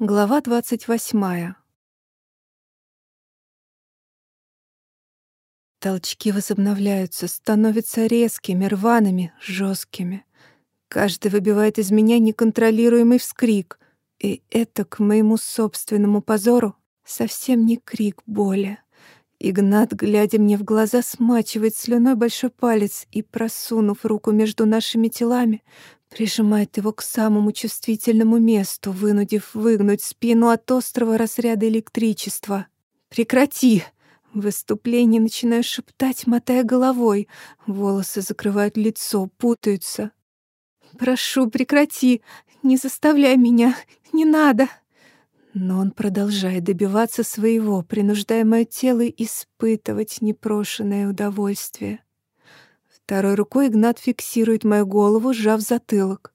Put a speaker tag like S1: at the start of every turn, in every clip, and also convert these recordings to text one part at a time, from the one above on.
S1: Глава двадцать восьмая. Толчки возобновляются, становятся резкими, рваными, жесткими. Каждый выбивает из меня неконтролируемый вскрик, и это, к моему собственному позору, совсем не крик боли. Игнат, глядя мне в глаза, смачивает слюной большой палец и, просунув руку между нашими телами, Прижимает его к самому чувствительному месту, вынудив выгнуть спину от острого разряда электричества. «Прекрати!» В выступлении начинаю шептать, мотая головой. Волосы закрывают лицо, путаются. «Прошу, прекрати! Не заставляй меня! Не надо!» Но он продолжает добиваться своего, принуждая мое тело испытывать непрошенное удовольствие. Второй рукой Игнат фиксирует мою голову, сжав затылок.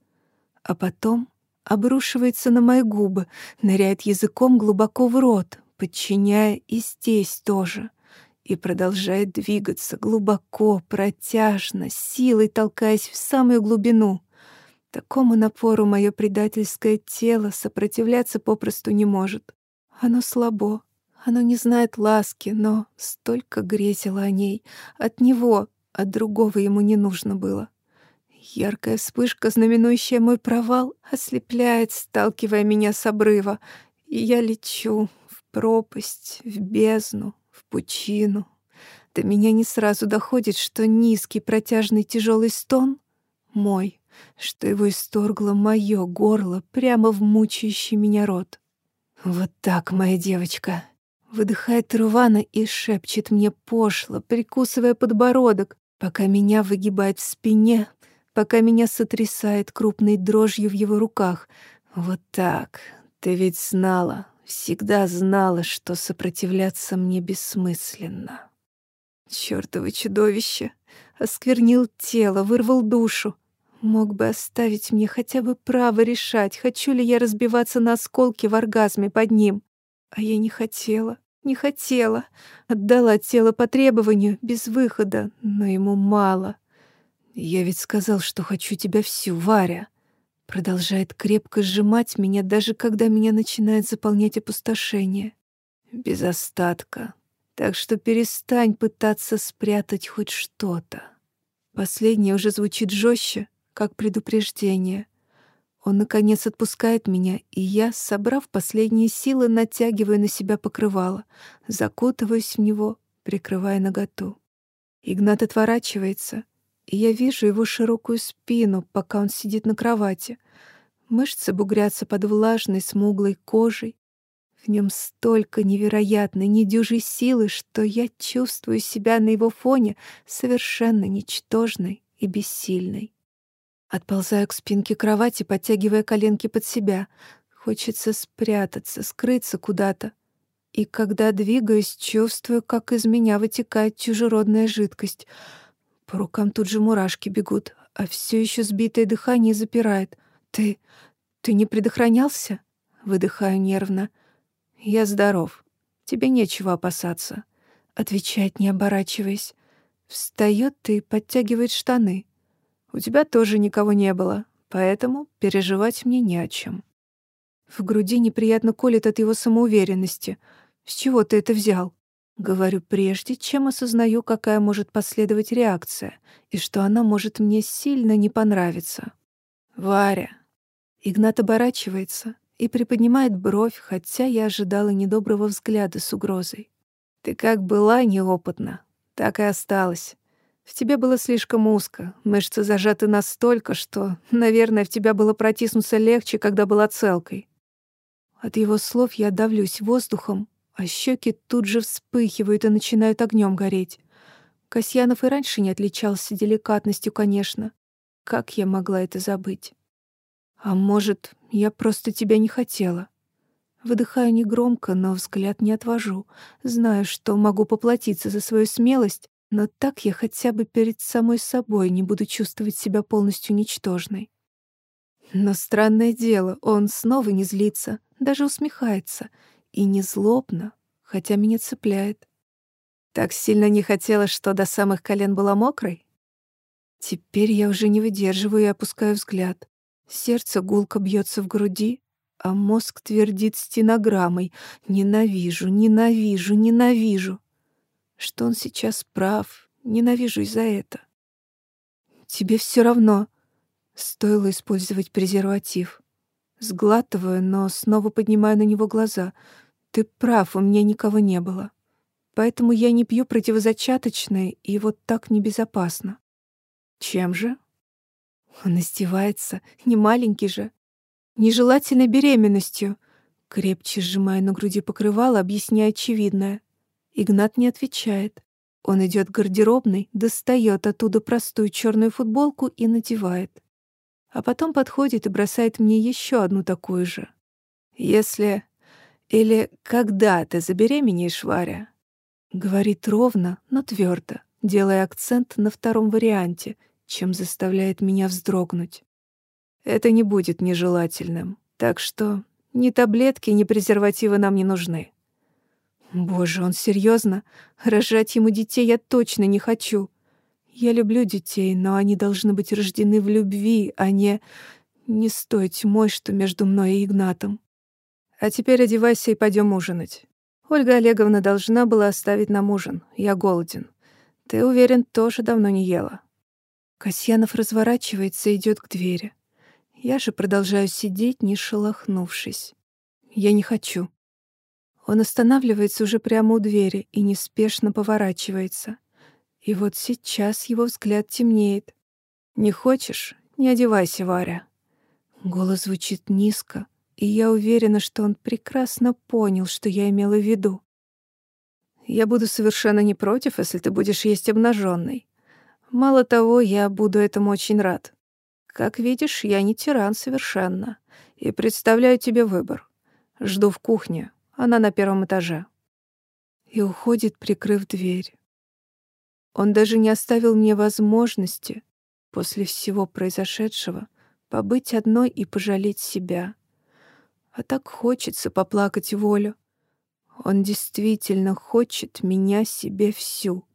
S1: А потом обрушивается на мои губы, ныряет языком глубоко в рот, подчиняя и здесь тоже, и продолжает двигаться глубоко, протяжно, силой толкаясь в самую глубину. Такому напору мое предательское тело сопротивляться попросту не может. Оно слабо, оно не знает ласки, но столько грезило о ней, от него, а другого ему не нужно было. Яркая вспышка, знаменующая мой провал, ослепляет, сталкивая меня с обрыва, и я лечу в пропасть, в бездну, в пучину. До меня не сразу доходит, что низкий протяжный тяжелый стон — мой, что его исторгло мое горло прямо в мучающий меня рот. «Вот так, моя девочка!» Выдыхает Рувана и шепчет мне пошло, прикусывая подбородок, пока меня выгибает в спине, пока меня сотрясает крупной дрожью в его руках. Вот так. Ты ведь знала, всегда знала, что сопротивляться мне бессмысленно. Чёртово чудовище! Осквернил тело, вырвал душу. Мог бы оставить мне хотя бы право решать, хочу ли я разбиваться на осколки в оргазме под ним. А я не хотела. Не хотела. Отдала тело по требованию, без выхода, но ему мало. Я ведь сказал, что хочу тебя всю, Варя. Продолжает крепко сжимать меня, даже когда меня начинает заполнять опустошение. Без остатка. Так что перестань пытаться спрятать хоть что-то. Последнее уже звучит жестче, как предупреждение. Он, наконец, отпускает меня, и я, собрав последние силы, натягиваю на себя покрывало, закутываюсь в него, прикрывая наготу. Игнат отворачивается, и я вижу его широкую спину, пока он сидит на кровати. Мышцы бугрятся под влажной, смуглой кожей. В нем столько невероятной, недюжей силы, что я чувствую себя на его фоне совершенно ничтожной и бессильной. Отползаю к спинке кровати, подтягивая коленки под себя. Хочется спрятаться, скрыться куда-то. И когда двигаюсь, чувствую, как из меня вытекает чужеродная жидкость. По рукам тут же мурашки бегут, а все еще сбитое дыхание запирает. «Ты... ты не предохранялся?» Выдыхаю нервно. «Я здоров. Тебе нечего опасаться», — отвечает, не оборачиваясь. Встает и подтягивает штаны. У тебя тоже никого не было, поэтому переживать мне не о чем. В груди неприятно колет от его самоуверенности. С чего ты это взял? Говорю прежде, чем осознаю, какая может последовать реакция, и что она может мне сильно не понравиться. Варя. Игнат оборачивается и приподнимает бровь, хотя я ожидала недоброго взгляда с угрозой. Ты как была неопытна, так и осталась. В тебе было слишком узко, мышцы зажаты настолько, что, наверное, в тебя было протиснуться легче, когда была целкой. От его слов я давлюсь воздухом, а щеки тут же вспыхивают и начинают огнем гореть. Касьянов и раньше не отличался деликатностью, конечно. Как я могла это забыть? А может, я просто тебя не хотела? Выдыхаю негромко, но взгляд не отвожу. Знаю, что могу поплатиться за свою смелость, но так я хотя бы перед самой собой не буду чувствовать себя полностью ничтожной. Но странное дело, он снова не злится, даже усмехается. И не злобно, хотя меня цепляет. Так сильно не хотела, что до самых колен была мокрой? Теперь я уже не выдерживаю и опускаю взгляд. Сердце гулко бьется в груди, а мозг твердит стенограммой «Ненавижу, ненавижу, ненавижу». Что он сейчас прав, ненавижу из за это. Тебе все равно. Стоило использовать презерватив. Сглатываю, но снова поднимаю на него глаза. Ты прав, у меня никого не было. Поэтому я не пью противозачаточные, и вот так небезопасно. Чем же? Он издевается, не маленький же. Нежелательной беременностью. Крепче сжимая на груди покрывало, объясняя очевидное. Игнат не отвечает. Он идет к гардеробной, достает оттуда простую черную футболку и надевает. А потом подходит и бросает мне еще одну такую же. «Если... или когда ты забеременеешь, Варя?» Говорит ровно, но твердо, делая акцент на втором варианте, чем заставляет меня вздрогнуть. Это не будет нежелательным, так что ни таблетки, ни презервативы нам не нужны. Боже, он серьезно? Рожать ему детей я точно не хочу. Я люблю детей, но они должны быть рождены в любви, а не... Не стой тьмой, что между мной и Игнатом. А теперь одевайся и пойдем ужинать. Ольга Олеговна должна была оставить нам ужин. Я голоден. Ты, уверен, тоже давно не ела. Касьянов разворачивается и идет к двери. Я же продолжаю сидеть, не шелохнувшись. Я не хочу. Он останавливается уже прямо у двери и неспешно поворачивается. И вот сейчас его взгляд темнеет. «Не хочешь? Не одевайся, Варя». Голос звучит низко, и я уверена, что он прекрасно понял, что я имела в виду. «Я буду совершенно не против, если ты будешь есть обнаженный. Мало того, я буду этому очень рад. Как видишь, я не тиран совершенно, и представляю тебе выбор. Жду в кухне, она на первом этаже. И уходит, прикрыв дверь. Он даже не оставил мне возможности после всего произошедшего побыть одной и пожалеть себя. А так хочется поплакать волю. Он действительно хочет меня себе всю.